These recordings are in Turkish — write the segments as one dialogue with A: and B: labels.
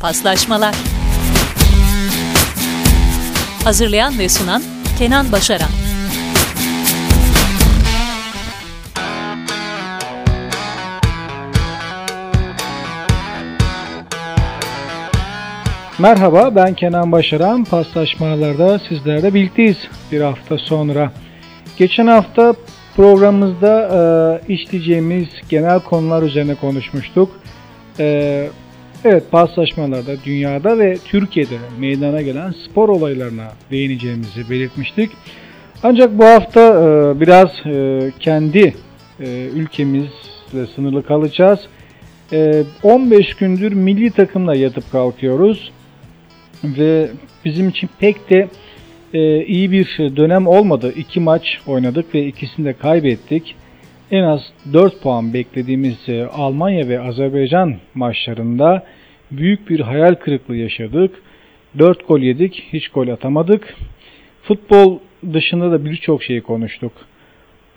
A: Paslaşmalar Hazırlayan ve sunan Kenan Başaran
B: Merhaba ben Kenan Başaran. Paslaşmalarda sizlerle birlikteyiz bir hafta sonra. Geçen hafta programımızda e, işleyeceğimiz genel konular üzerine konuşmuştuk. E, evet paslaşmalarda dünyada ve Türkiye'de meydana gelen spor olaylarına değineceğimizi belirtmiştik. Ancak bu hafta e, biraz e, kendi e, ülkemizle sınırlı kalacağız. E, 15 gündür milli takımla yatıp kalkıyoruz ve bizim için pek de e, iyi bir dönem olmadı. İki maç oynadık ve ikisini de kaybettik. En az 4 puan beklediğimiz e, Almanya ve Azerbaycan maçlarında büyük bir hayal kırıklığı yaşadık. 4 gol yedik, hiç gol atamadık. Futbol dışında da birçok şey konuştuk.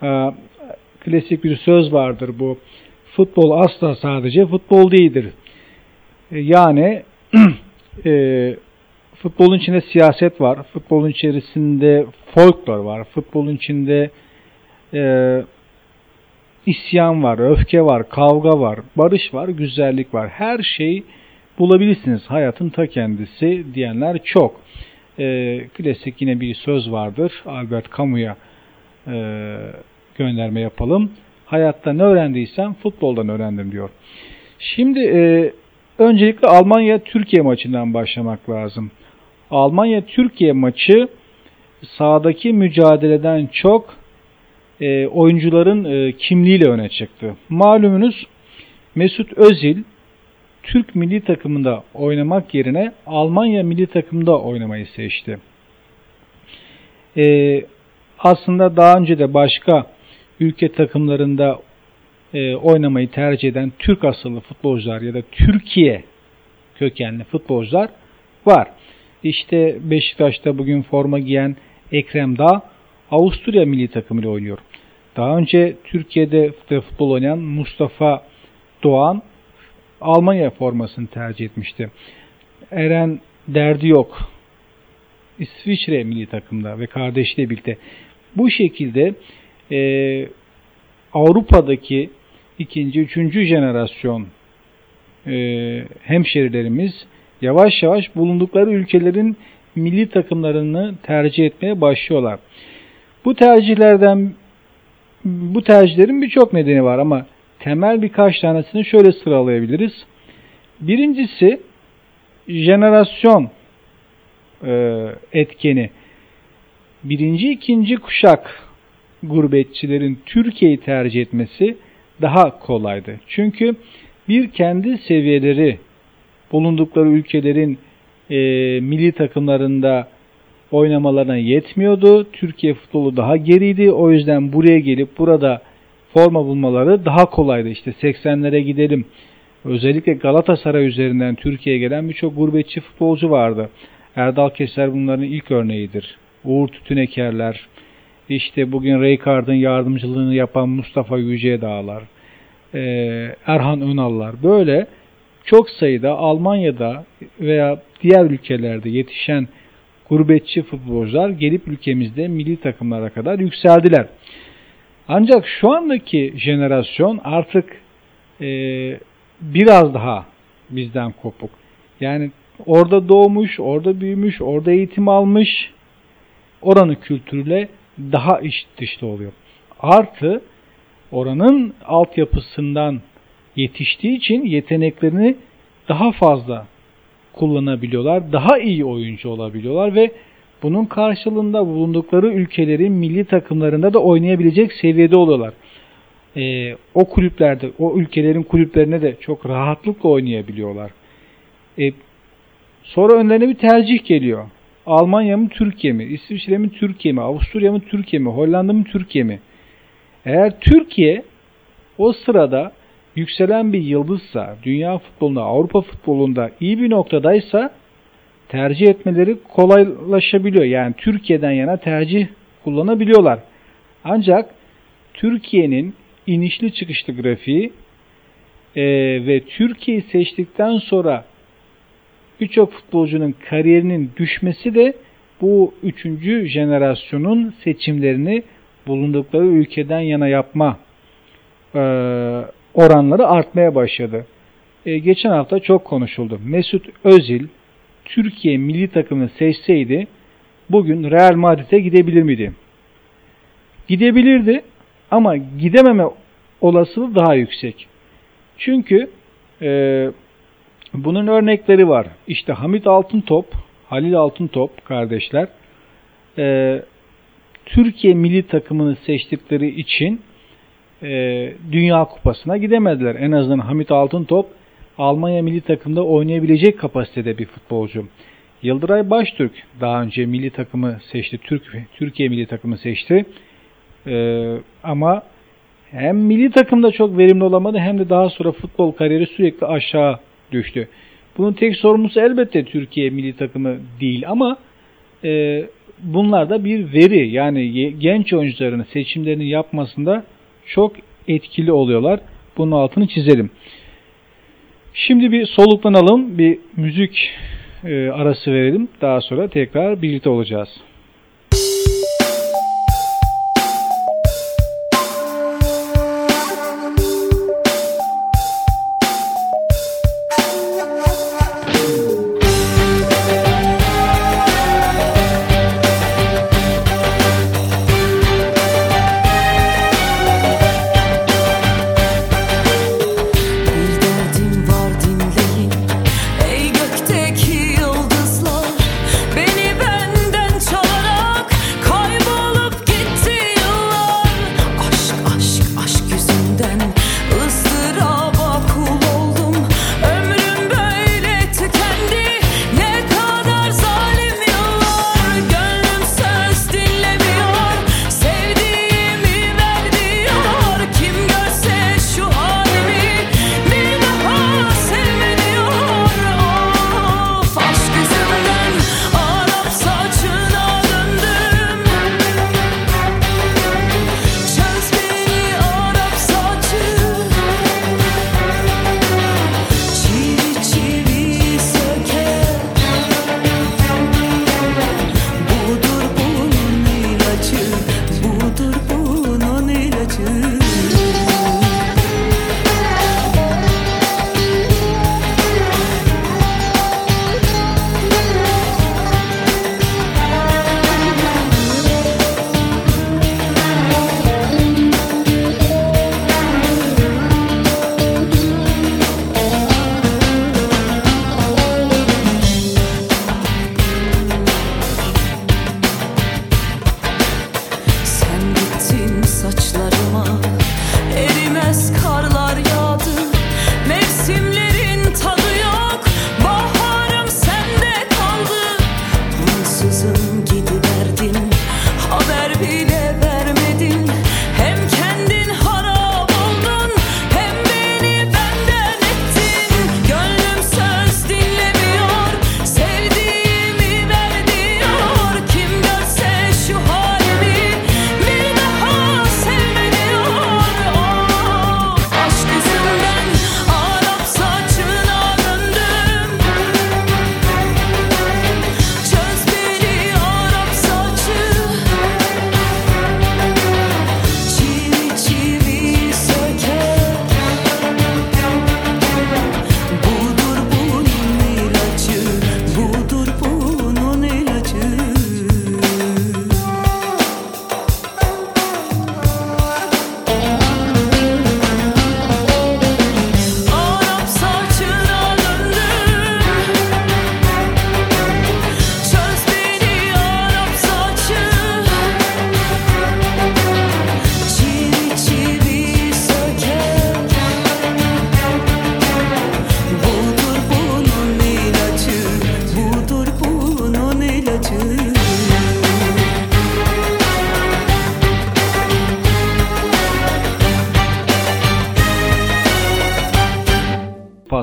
B: E, klasik bir söz vardır bu. Futbol asla sadece futbol değildir. E, yani e, Futbolun içinde siyaset var. Futbolun içerisinde folklor var. Futbolun içinde e, isyan var, öfke var, kavga var, barış var, güzellik var. Her şey bulabilirsiniz. Hayatın ta kendisi diyenler çok. E, klasik yine bir söz vardır. Albert Camus'a e, gönderme yapalım. Hayatta ne öğrendiysem futboldan öğrendim diyor. Şimdi e, öncelikle Almanya-Türkiye maçından başlamak lazım. Almanya-Türkiye maçı sahadaki mücadeleden çok e, oyuncuların e, kimliğiyle öne çıktı. Malumunuz Mesut Özil Türk milli takımında oynamak yerine Almanya milli takımında oynamayı seçti. E, aslında daha önce de başka ülke takımlarında e, oynamayı tercih eden Türk asıllı futbolcular ya da Türkiye kökenli futbolcular var. İşte Beşiktaş'ta bugün forma giyen Ekrem Dağ Avusturya milli takımıyla oynuyor. Daha önce Türkiye'de futbol oynayan Mustafa Doğan Almanya formasını tercih etmişti. Eren derdi yok. İsviçre milli takımda ve kardeşiyle birlikte. Bu şekilde e, Avrupa'daki ikinci, üçüncü jenerasyon e, hemşerilerimiz yavaş yavaş bulundukları ülkelerin milli takımlarını tercih etmeye başlıyorlar. Bu tercihlerden bu tercihlerin birçok nedeni var ama temel birkaç tanesini şöyle sıralayabiliriz. Birincisi jenerasyon e, etkeni. Birinci, ikinci kuşak gurbetçilerin Türkiye'yi tercih etmesi daha kolaydı. Çünkü bir kendi seviyeleri bulundukları ülkelerin e, milli takımlarında oynamalarına yetmiyordu. Türkiye futbolu daha geriydi. O yüzden buraya gelip burada forma bulmaları daha kolaydı. İşte 80'lere gidelim. Özellikle Galatasaray üzerinden Türkiye'ye gelen birçok gurbetçi futbolcu vardı. Erdal Keser bunların ilk örneğidir. Uğur Tütünekerler, işte bugün Reykard'ın yardımcılığını yapan Mustafa Yüce Dağlar, Erhan Önallar böyle çok sayıda Almanya'da veya diğer ülkelerde yetişen gurbetçi futbolcular gelip ülkemizde milli takımlara kadar yükseldiler. Ancak şu andaki jenerasyon artık e, biraz daha bizden kopuk. Yani orada doğmuş, orada büyümüş, orada eğitim almış, oranın kültürüyle daha iş dışta oluyor. Artı oranın altyapısından yetiştiği için yeteneklerini daha fazla kullanabiliyorlar. Daha iyi oyuncu olabiliyorlar ve bunun karşılığında bulundukları ülkelerin milli takımlarında da oynayabilecek seviyede oluyorlar. Ee, o kulüplerde, o ülkelerin kulüplerine de çok rahatlıkla oynayabiliyorlar. Ee, sonra önlerine bir tercih geliyor. Almanya mı Türkiye mi? İsviçre mi Türkiye mi? Avusturya mı Türkiye mi? Hollanda mı Türkiye mi? Eğer Türkiye o sırada yükselen bir yıldızsa, dünya futbolunda, Avrupa futbolunda iyi bir noktadaysa tercih etmeleri kolaylaşabiliyor. Yani Türkiye'den yana tercih kullanabiliyorlar. Ancak Türkiye'nin inişli çıkışlı grafiği e, ve Türkiye'yi seçtikten sonra
C: birçok futbolcunun kariyerinin düşmesi de bu üçüncü jenerasyonun seçimlerini bulundukları ülkeden yana yapma e, oranları artmaya başladı. E, geçen hafta çok konuşuldu. Mesut Özil Türkiye milli takımını seçseydi bugün Real Madrid'e gidebilir miydi? Gidebilirdi ama gidememe olasılığı daha yüksek. Çünkü e, bunun örnekleri var. İşte Hamit Altıntop, Halil Altıntop kardeşler e, Türkiye milli takımını seçtikleri için e, Dünya Kupası'na gidemediler. En azından Hamit Altıntop Almanya milli takımda oynayabilecek kapasitede bir futbolcu. Yıldıray Baştürk daha önce milli takımı seçti, Türk Türkiye milli takımı seçti. Ee, ama hem milli takımda çok verimli olamadı hem de daha sonra futbol kariyeri sürekli aşağı düştü. Bunun tek sorumlusu elbette Türkiye milli takımı değil ama e, bunlar da bir veri yani genç oyuncuların seçimlerini yapmasında çok etkili oluyorlar. Bunun altını çizelim. Şimdi bir soluklanalım, bir müzik e, arası verelim. Daha sonra tekrar birlikte olacağız.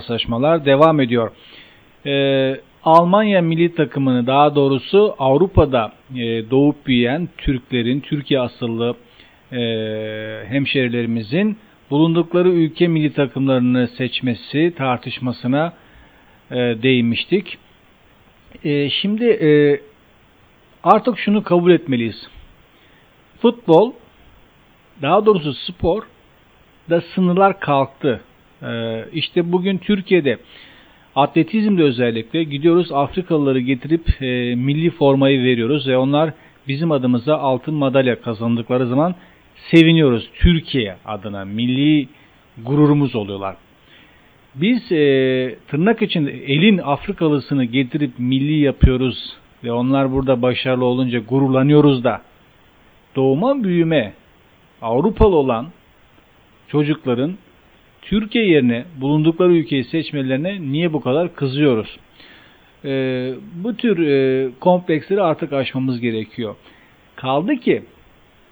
C: Paslaşmalar devam ediyor. Ee, Almanya milli takımını daha doğrusu Avrupa'da e, doğup büyüyen Türklerin, Türkiye asıllı e, hemşerilerimizin bulundukları ülke milli takımlarını seçmesi tartışmasına e, değinmiştik.
B: E, şimdi e, artık şunu kabul etmeliyiz. Futbol, daha doğrusu spor da sınırlar kalktı. E, işte bugün Türkiye'de atletizmde özellikle gidiyoruz Afrikalıları getirip e, milli formayı veriyoruz ve onlar bizim adımıza altın madalya kazandıkları zaman seviniyoruz. Türkiye adına milli gururumuz oluyorlar. Biz e, tırnak içinde elin Afrikalısını getirip milli yapıyoruz ve onlar burada başarılı olunca gururlanıyoruz da doğuma büyüme Avrupalı olan çocukların Türkiye yerine bulundukları ülkeyi seçmelerine niye bu kadar kızıyoruz? E, bu tür e, kompleksleri artık aşmamız gerekiyor. Kaldı ki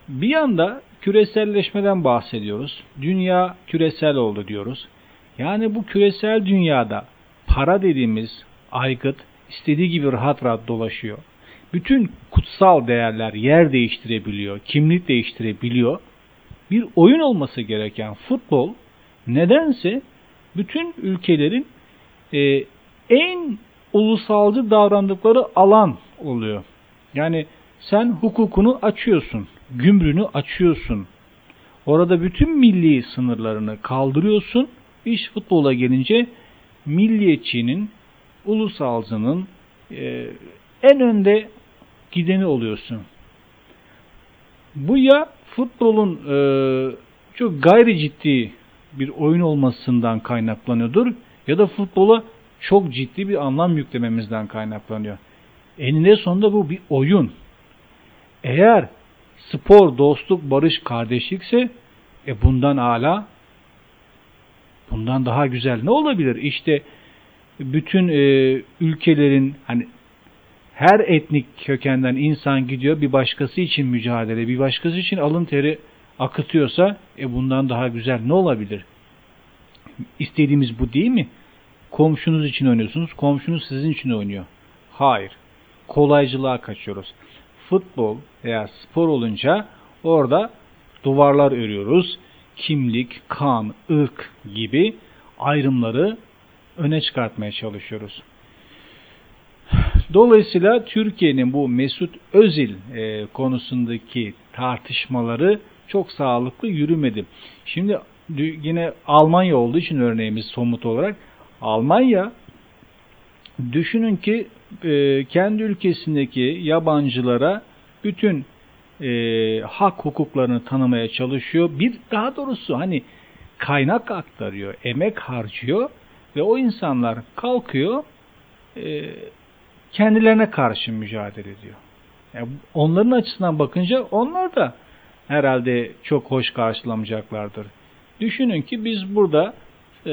B: bir yanda küreselleşmeden bahsediyoruz. Dünya küresel oldu diyoruz. Yani bu küresel dünyada para dediğimiz aygıt istediği gibi rahat rahat dolaşıyor. Bütün kutsal değerler yer değiştirebiliyor, kimlik değiştirebiliyor. Bir oyun olması gereken futbol nedense bütün ülkelerin e, en ulusalcı davrandıkları alan oluyor. Yani sen hukukunu açıyorsun, gümrünü açıyorsun. Orada bütün milli sınırlarını kaldırıyorsun. İş futbola gelince milliyetçinin, ulusalcının e, en önde gideni oluyorsun. Bu ya futbolun e, çok gayri ciddi bir oyun olmasından kaynaklanıyordur ya da futbola çok ciddi bir anlam yüklememizden kaynaklanıyor. Eninde sonunda bu bir oyun. Eğer spor, dostluk, barış, kardeşlikse e bundan hala bundan daha güzel ne olabilir? İşte bütün e, ülkelerin hani her etnik kökenden insan gidiyor bir başkası için mücadele, bir başkası için alın teri akıtıyorsa e bundan daha güzel ne olabilir? İstediğimiz bu değil mi? Komşunuz için oynuyorsunuz, komşunuz sizin için oynuyor. Hayır. Kolaycılığa kaçıyoruz. Futbol veya spor olunca orada duvarlar örüyoruz. Kimlik, kan, ırk gibi ayrımları öne çıkartmaya çalışıyoruz. Dolayısıyla Türkiye'nin bu Mesut Özil e, konusundaki tartışmaları çok sağlıklı yürümedi. Şimdi yine Almanya olduğu için örneğimiz somut olarak Almanya düşünün ki e, kendi ülkesindeki yabancılara bütün e, hak hukuklarını tanımaya çalışıyor. Bir daha doğrusu hani kaynak aktarıyor, emek harcıyor ve o insanlar kalkıyor e, kendilerine karşı mücadele ediyor. Yani onların açısından bakınca onlar da herhalde çok hoş karşılamayacaklardır. Düşünün ki biz burada e,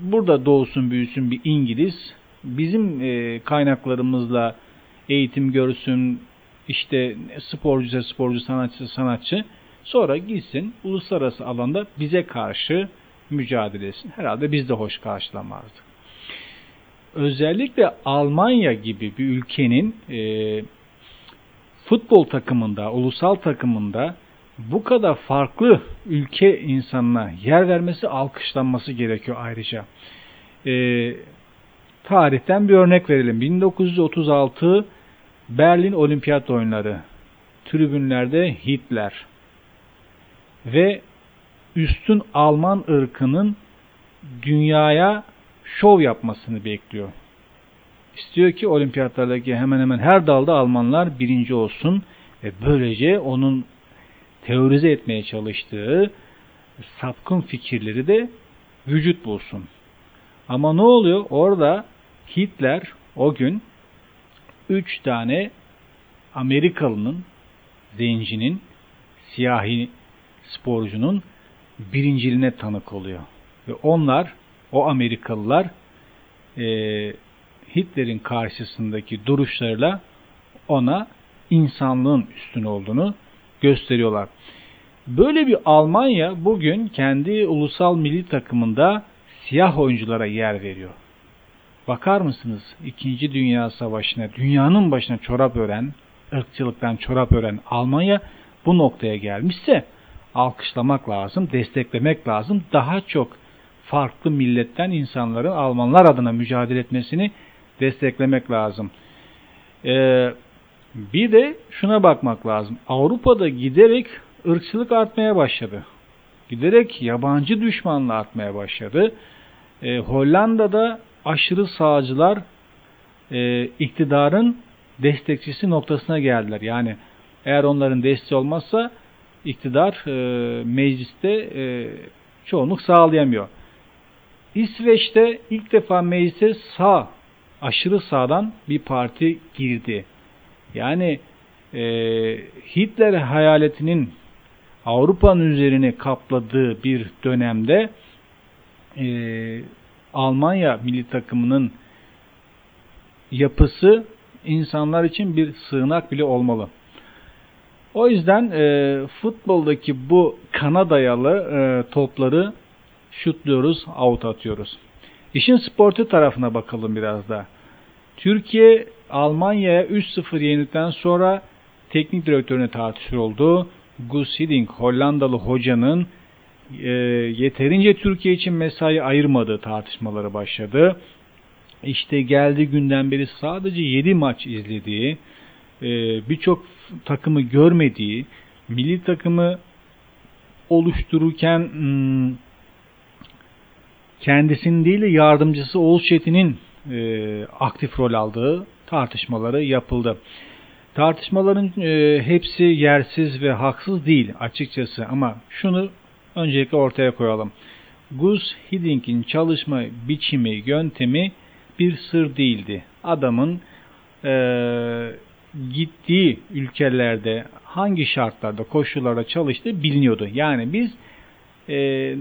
B: burada doğsun büyüsün bir İngiliz bizim e, kaynaklarımızla eğitim görsün işte sporcu sporcu sanatçı sanatçı sonra gitsin uluslararası alanda bize karşı mücadele etsin. Herhalde biz de hoş karşılamazdık. Özellikle Almanya gibi bir ülkenin e, futbol takımında, ulusal takımında bu kadar farklı ülke insanına yer vermesi, alkışlanması gerekiyor ayrıca. E, tarihten bir örnek verelim. 1936 Berlin Olimpiyat Oyunları. Tribünlerde Hitler ve üstün Alman ırkının dünyaya şov yapmasını bekliyor. İstiyor ki olimpiyatlardaki hemen hemen her dalda Almanlar birinci olsun ve böylece onun teorize etmeye çalıştığı sapkın fikirleri de vücut bulsun. Ama ne oluyor? Orada Hitler o gün üç tane Amerikalının, zencinin, siyahi sporcunun birinciliğine tanık oluyor. Ve onlar, o Amerikalılar e, Hitler'in karşısındaki duruşlarıyla ona insanlığın üstün olduğunu gösteriyorlar. Böyle bir Almanya bugün kendi ulusal milli takımında siyah oyunculara yer veriyor. Bakar mısınız İkinci Dünya Savaşı'na, dünyanın başına çorap ören, ırkçılıktan çorap ören Almanya bu noktaya gelmişse alkışlamak lazım, desteklemek lazım. Daha çok farklı milletten insanların Almanlar adına mücadele etmesini desteklemek lazım. Ee, bir de şuna bakmak lazım. Avrupa'da giderek ırkçılık artmaya başladı. Giderek yabancı düşmanlığı artmaya başladı. Ee, Hollanda'da aşırı sağcılar e, iktidarın destekçisi noktasına geldiler. Yani eğer onların desteği olmazsa iktidar e, mecliste e, çoğunluk sağlayamıyor. İsveç'te ilk defa meclise sağ, aşırı sağdan bir parti girdi. Yani e, Hitler hayaletinin Avrupa'nın üzerine kapladığı bir dönemde e, Almanya milli takımının yapısı insanlar için bir sığınak bile olmalı. O yüzden e, futboldaki bu kana dayalı e, topları şutluyoruz, out atıyoruz. İşin sportu tarafına bakalım biraz da. Türkiye Almanya'ya 3-0 yenildikten sonra teknik direktörüne tartışır oldu. Gus Hiddink Hollandalı hocanın e, yeterince Türkiye için mesai ayırmadığı tartışmaları başladı. İşte geldiği günden beri sadece 7 maç izlediği, e, birçok takımı görmediği, milli takımı oluştururken hmm, kendisinin değil de yardımcısı Oğuz e, aktif rol aldığı tartışmaları yapıldı. Tartışmaların e, hepsi yersiz ve haksız değil açıkçası ama şunu öncelikle ortaya koyalım. Gus Hiddink'in çalışma biçimi, yöntemi bir sır değildi. Adamın e, gittiği ülkelerde hangi şartlarda, koşullarda çalıştığı biliniyordu. Yani biz e,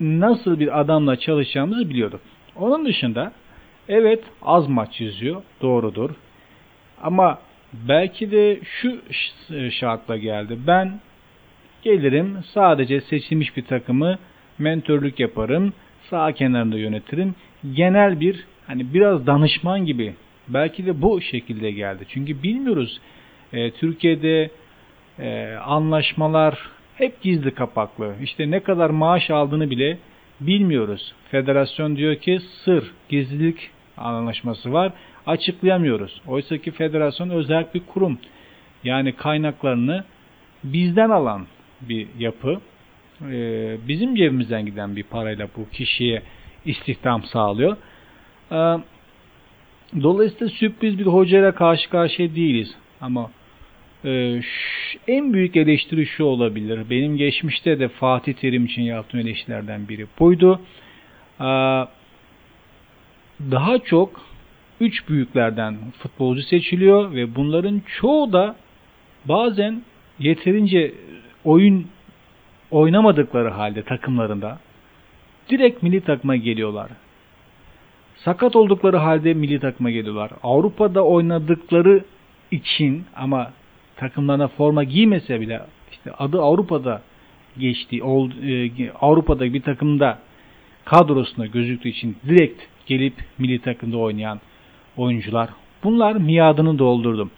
B: nasıl bir adamla çalışacağımızı biliyorduk. Onun dışında evet az maç yüzüyor, doğrudur. Ama belki de şu şartla geldi. Ben gelirim sadece seçilmiş bir takımı mentörlük yaparım, sağ kenarında yönetirim. Genel bir hani biraz danışman gibi belki de bu şekilde geldi. Çünkü bilmiyoruz e, Türkiye'de e, anlaşmalar hep gizli kapaklı. İşte ne kadar maaş aldığını bile bilmiyoruz. Federasyon diyor ki sır, gizlilik anlaşması var. Açıklayamıyoruz. Oysa ki federasyon özel bir kurum. Yani kaynaklarını bizden alan bir yapı. Ee, bizim cebimizden giden bir parayla bu kişiye istihdam sağlıyor. Ee, dolayısıyla sürpriz bir hocayla karşı karşıya değiliz. Ama e, en büyük eleştiri şu olabilir. Benim geçmişte de Fatih Terim için yaptığım eleştirilerden biri buydu. Ee, daha çok üç büyüklerden futbolcu seçiliyor ve bunların çoğu da bazen yeterince oyun oynamadıkları halde takımlarında direkt milli takıma geliyorlar. Sakat oldukları halde milli takıma geliyorlar. Avrupa'da oynadıkları için ama takımlarına forma giymese bile işte adı Avrupa'da geçti. E, Avrupa'da bir takımda kadrosunda gözüktüğü için direkt gelip milli takımda oynayan oyuncular. Bunlar miadını doldurdum.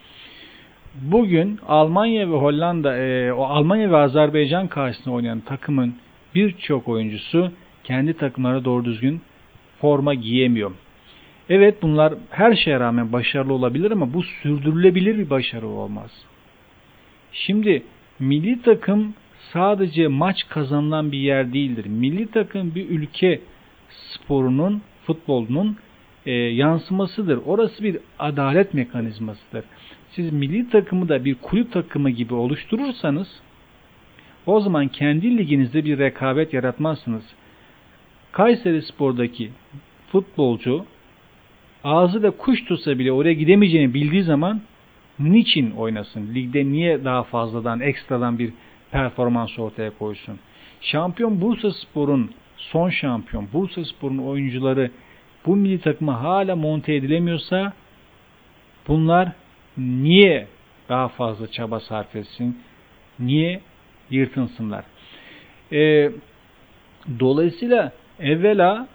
B: Bugün Almanya ve Hollanda, e, o Almanya ve Azerbaycan karşısında oynayan takımın birçok oyuncusu kendi takımlara doğru düzgün forma giyemiyor. Evet bunlar her şeye rağmen başarılı olabilir ama bu sürdürülebilir bir başarı olmaz. Şimdi milli takım sadece maç kazanılan bir yer değildir. Milli takım bir ülke sporunun, futbolunun e, yansımasıdır. Orası bir adalet mekanizmasıdır. Siz milli takımı da bir kulüp takımı gibi oluşturursanız o zaman kendi liginizde bir rekabet yaratmazsınız. Kayseri Spor'daki futbolcu ağzı da kuş tutsa bile oraya gidemeyeceğini bildiği zaman niçin oynasın? Ligde niye daha fazladan, ekstradan bir performans ortaya koysun? Şampiyon Bursa Spor'un son şampiyon Bursa Spor'un oyuncuları bu milli takıma hala monte edilemiyorsa bunlar niye daha fazla çaba sarf etsin? Niye yırtınsınlar? E, dolayısıyla evvela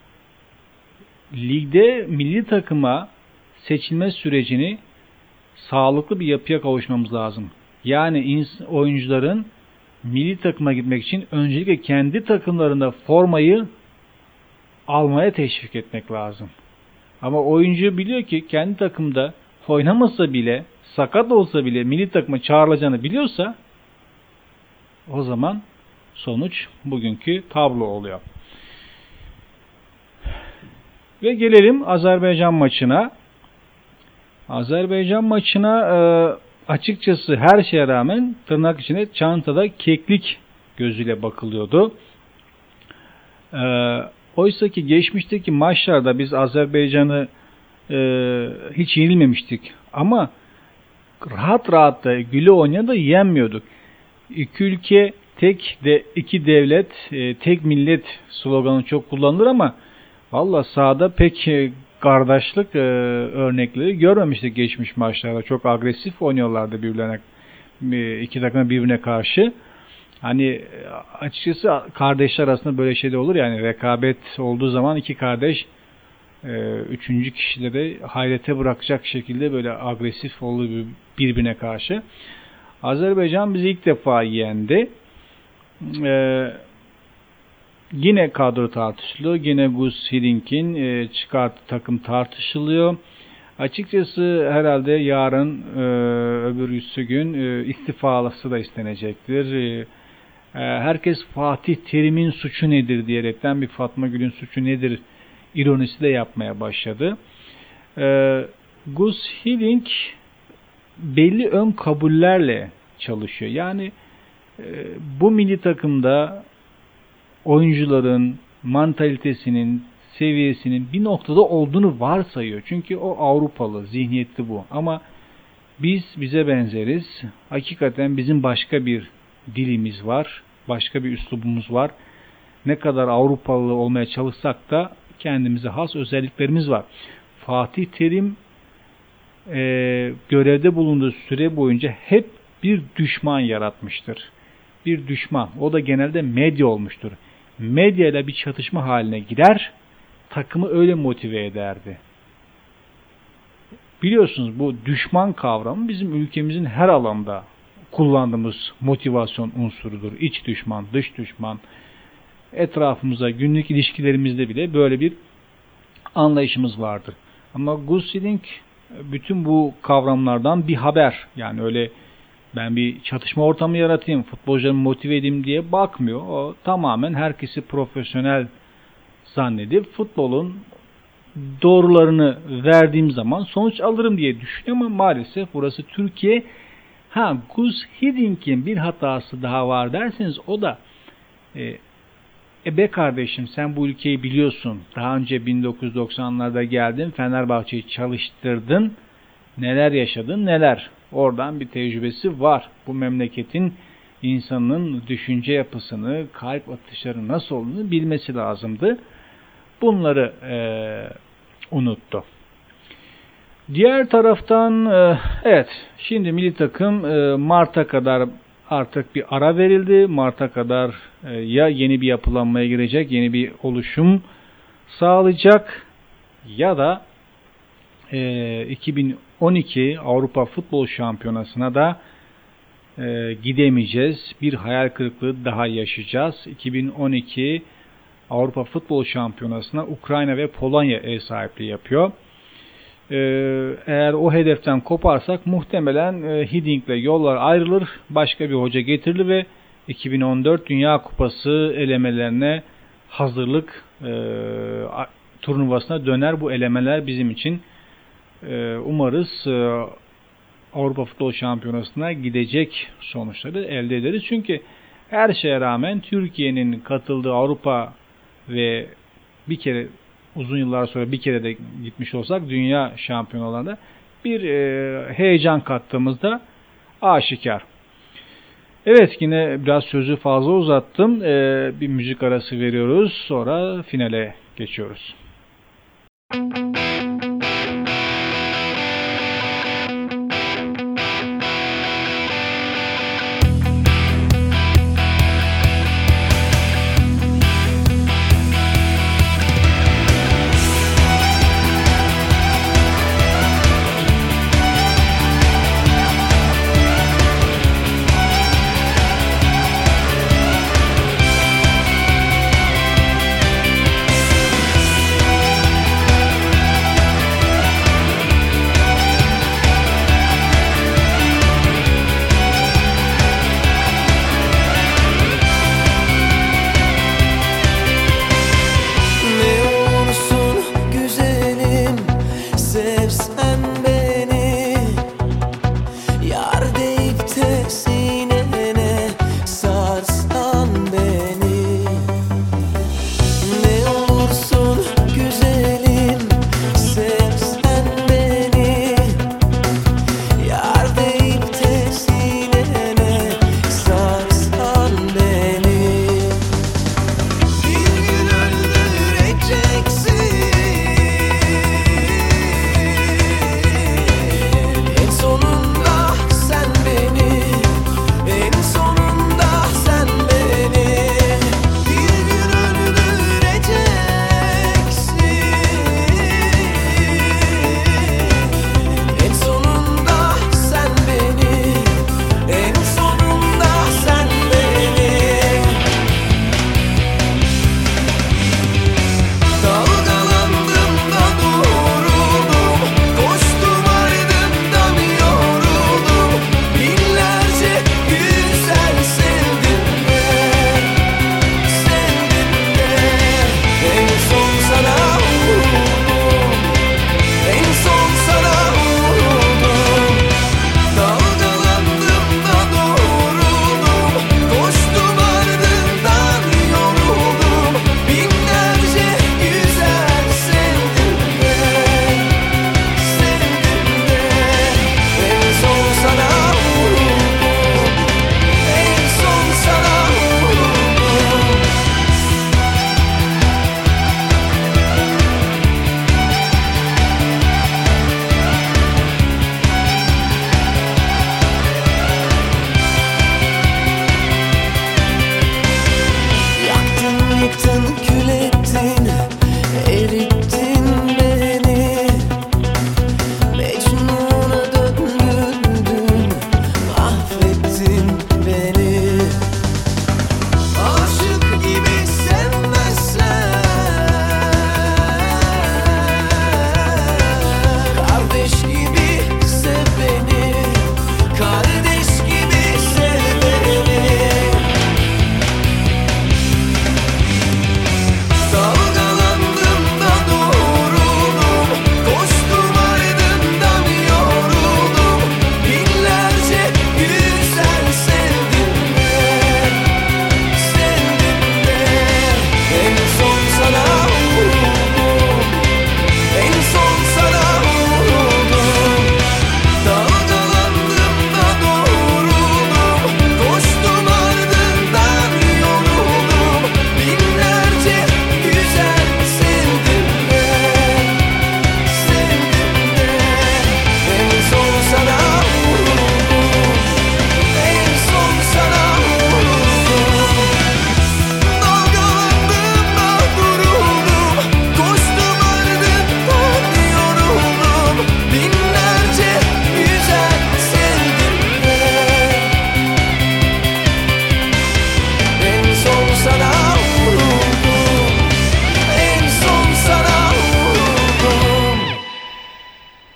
B: ligde milli takıma seçilme sürecini sağlıklı bir yapıya kavuşmamız lazım. Yani oyuncuların milli takıma gitmek için öncelikle kendi takımlarında formayı almaya teşvik etmek lazım. Ama oyuncu biliyor ki kendi takımda oynamasa bile sakat olsa bile milli takıma çağrılacağını biliyorsa o zaman sonuç bugünkü tablo oluyor. Ve gelelim Azerbaycan maçına. Azerbaycan maçına e, açıkçası her şeye rağmen tırnak içinde çantada keklik gözüyle bakılıyordu. E, oysa ki geçmişteki maçlarda biz Azerbaycan'ı e, hiç yenilmemiştik. Ama rahat rahat da güle oynaya yenmiyorduk. İki ülke tek de iki devlet, e, tek millet sloganı çok kullanılır ama valla sahada pek e, kardeşlik e, örnekleri görmemiştik geçmiş maçlarda. Çok agresif oynuyorlardı birbirlerine e, iki takım birbirine karşı. Hani e, açıkçası kardeşler arasında böyle şey de olur yani rekabet olduğu zaman iki kardeş e, üçüncü kişileri hayrete bırakacak şekilde böyle agresif oluyor birbirine karşı. Azerbaycan bizi ilk defa yendi. Yine kadro tartışılıyor. Yine Gus Hiddink'in e, çıkarttığı takım tartışılıyor. Açıkçası herhalde yarın e, öbür gün e, istifalası da istenecektir. E, e, herkes Fatih Terim'in suçu nedir diyerekten bir Fatma Gül'ün suçu nedir ironisi de yapmaya başladı. E, Gus Hiddink belli ön kabullerle çalışıyor. Yani e, bu milli takımda oyuncuların mantalitesinin, seviyesinin bir noktada olduğunu varsayıyor. Çünkü o Avrupalı, zihniyeti bu. Ama biz bize benzeriz. Hakikaten bizim başka bir dilimiz var. Başka bir üslubumuz var. Ne kadar Avrupalı olmaya çalışsak da kendimize has özelliklerimiz var. Fatih Terim e, görevde bulunduğu süre boyunca hep bir düşman yaratmıştır. Bir düşman. O da genelde medya olmuştur. Medya ile bir çatışma haline gider, takımı öyle motive ederdi. Biliyorsunuz bu düşman kavramı bizim ülkemizin her alanda kullandığımız motivasyon unsurudur. İç düşman, dış düşman, etrafımıza, günlük ilişkilerimizde bile böyle bir anlayışımız vardır. Ama Gussiding bütün bu kavramlardan bir haber. Yani öyle ben bir çatışma ortamı yaratayım, futbolcularımı motive edeyim diye bakmıyor. O tamamen herkesi profesyonel zannedip futbolun doğrularını verdiğim zaman sonuç alırım diye düşünüyor ama maalesef burası Türkiye. Ha Gus Hiddink'in bir hatası daha var derseniz o da e, e kardeşim sen bu ülkeyi biliyorsun. Daha önce 1990'larda geldin, Fenerbahçe'yi çalıştırdın. Neler yaşadın, neler. Oradan bir tecrübesi var. Bu memleketin insanın düşünce yapısını, kalp atışları nasıl olduğunu bilmesi lazımdı. Bunları e, unuttu. Diğer taraftan e, evet şimdi milli takım e, Mart'a kadar artık bir ara verildi. Mart'a kadar e, ya yeni bir yapılanmaya girecek, yeni bir oluşum sağlayacak ya da 2012 Avrupa Futbol Şampiyonası'na da gidemeyeceğiz. Bir hayal kırıklığı daha yaşayacağız. 2012 Avrupa Futbol Şampiyonası'na Ukrayna ve Polonya ev sahipliği yapıyor. Ee, eğer o hedeften koparsak muhtemelen e, Hiddink yollar ayrılır, başka bir hoca getirilir ve 2014 Dünya Kupası elemelerine hazırlık e, turnuvasına döner. Bu elemeler bizim için e, umarız e, Avrupa Futbol Şampiyonası'na gidecek sonuçları elde ederiz. Çünkü her şeye rağmen Türkiye'nin katıldığı Avrupa ve bir kere uzun yıllar sonra bir kere de gitmiş olsak dünya şampiyonalarında bir e, heyecan kattığımızda aşikar. Evet yine biraz sözü fazla uzattım. E, bir müzik arası veriyoruz. Sonra finale geçiyoruz. Müzik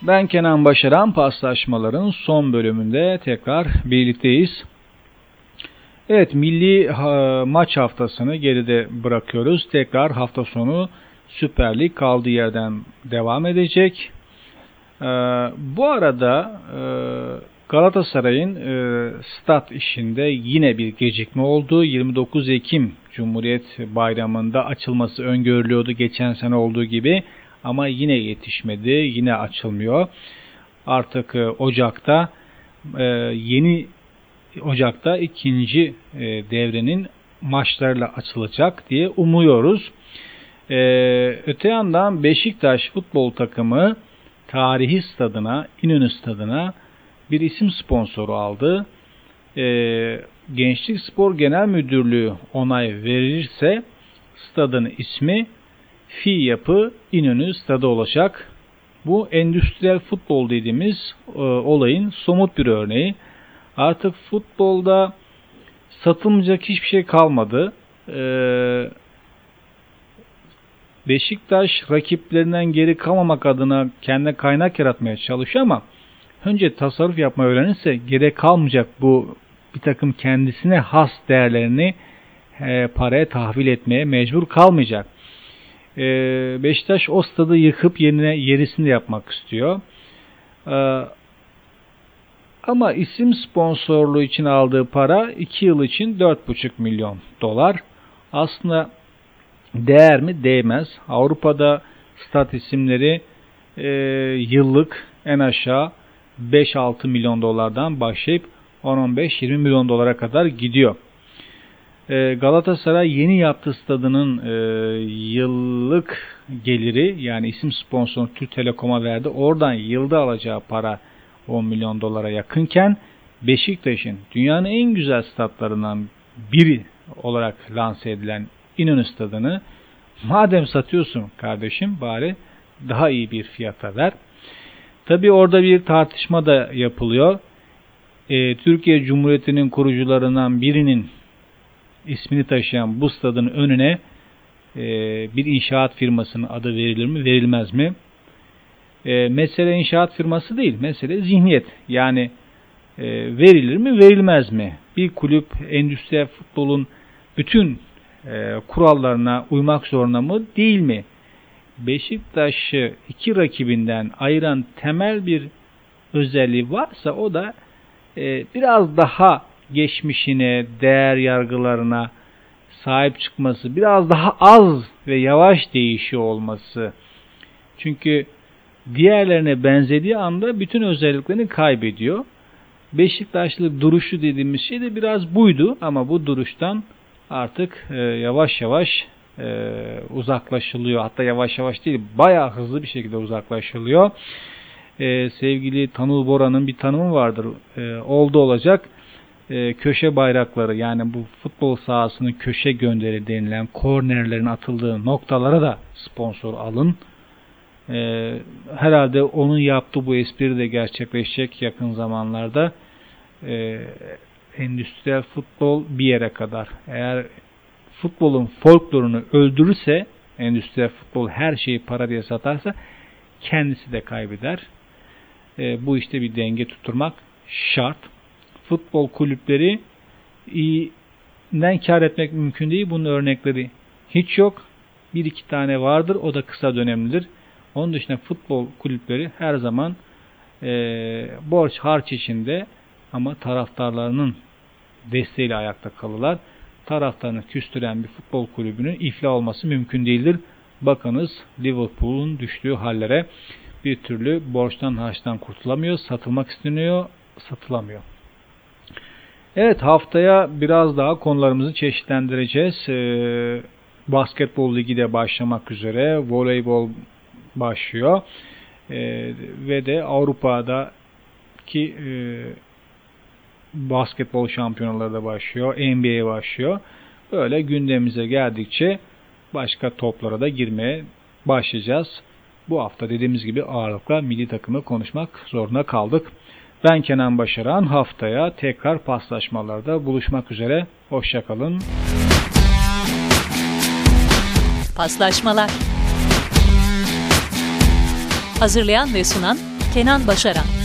B: Ben Kenan Başaran paslaşmaların son bölümünde tekrar birlikteyiz. Evet milli maç haftasını geride bırakıyoruz. Tekrar hafta sonu Süper Lig kaldığı yerden devam edecek. Ee, bu arada e, Galatasaray'ın e, stat işinde yine bir gecikme oldu. 29 Ekim Cumhuriyet Bayramı'nda açılması öngörülüyordu geçen sene olduğu gibi ama yine yetişmedi, yine açılmıyor. Artık e, Ocak'ta e, yeni Ocak'ta ikinci e, devrenin maçlarla açılacak diye umuyoruz. Öte yandan Beşiktaş futbol takımı tarihi stadına, İnönü stadına bir isim sponsoru aldı. Gençlik Spor Genel Müdürlüğü onay verirse stadın ismi Fi Yapı İnönü Stadı olacak. Bu endüstriyel futbol dediğimiz e, olayın somut bir örneği. Artık futbolda satılmayacak hiçbir şey kalmadı. E, Beşiktaş rakiplerinden geri kalmamak adına kendine kaynak yaratmaya çalışıyor ama önce tasarruf yapma öğrenirse gerek kalmayacak bu bir takım kendisine has değerlerini e, paraya tahvil etmeye mecbur kalmayacak. E, Beşiktaş o stadı yıkıp yerine yerisini yapmak istiyor. E, ama isim sponsorluğu için aldığı para 2 yıl için 4,5 milyon dolar. Aslında değer mi? Değmez. Avrupa'da stat isimleri e, yıllık en aşağı 5-6 milyon dolardan başlayıp 10-15-20 milyon dolara kadar gidiyor. E, Galatasaray yeni yaptığı stadının e, yıllık geliri yani isim sponsoru Türk Telekom'a verdi. Oradan yılda alacağı para 10 milyon dolara yakınken Beşiktaş'ın dünyanın en güzel statlarından biri olarak lanse edilen İnönü stadını madem satıyorsun kardeşim bari daha iyi bir fiyata ver. Tabi orada bir tartışma da yapılıyor. Ee, Türkiye Cumhuriyeti'nin kurucularından birinin ismini taşıyan bu stadın önüne e, bir inşaat firmasının adı verilir mi verilmez mi? E, mesele inşaat firması değil, mesele zihniyet. Yani e, verilir mi verilmez mi? Bir kulüp endüstriyel futbolun bütün e, kurallarına uymak zorunda mı değil mi? Beşiktaş'ı iki rakibinden ayıran temel bir özelliği varsa o da e, biraz daha geçmişine, değer yargılarına sahip çıkması, biraz daha az ve yavaş değişiyor olması. Çünkü diğerlerine benzediği anda bütün özelliklerini kaybediyor. Beşiktaşlı duruşu dediğimiz şey de biraz buydu ama bu duruştan artık e, yavaş yavaş e, uzaklaşılıyor. Hatta yavaş yavaş değil bayağı hızlı bir şekilde uzaklaşılıyor. E, sevgili Tanıl Bora'nın bir tanımı vardır. E, oldu olacak e, köşe bayrakları yani bu futbol sahasının köşe gönderi denilen kornerlerin atıldığı noktalara da sponsor alın. E, herhalde onun yaptığı bu espri de gerçekleşecek yakın zamanlarda. E, endüstriyel futbol bir yere kadar. Eğer futbolun folklorunu öldürürse, endüstriyel futbol her şeyi para diye satarsa kendisi de kaybeder. E, bu işte bir denge tutturmak şart. Futbol kulüpleri iyiden kar etmek mümkün değil. Bunun örnekleri hiç yok. Bir iki tane vardır. O da kısa dönemlidir. Onun dışında futbol kulüpleri her zaman e, borç harç içinde ama taraftarlarının desteğiyle ayakta kalırlar. Taraftarını küstüren bir futbol kulübünün iflah olması mümkün değildir. Bakınız Liverpool'un düştüğü hallere bir türlü borçtan harçtan kurtulamıyor, satılmak isteniyor, satılamıyor. Evet haftaya biraz daha konularımızı çeşitlendireceğiz. Ee, basketbol ligi de başlamak üzere, voleybol başlıyor ee, ve de Avrupa'daki e, basketbol şampiyonaları da başlıyor. NBA başlıyor. Böyle gündemimize geldikçe başka toplara da girmeye başlayacağız. Bu hafta dediğimiz gibi ağırlıkla milli takımı konuşmak zorunda kaldık. Ben Kenan Başaran haftaya tekrar paslaşmalarda buluşmak üzere. Hoşçakalın.
A: Paslaşmalar Hazırlayan ve sunan Kenan Başaran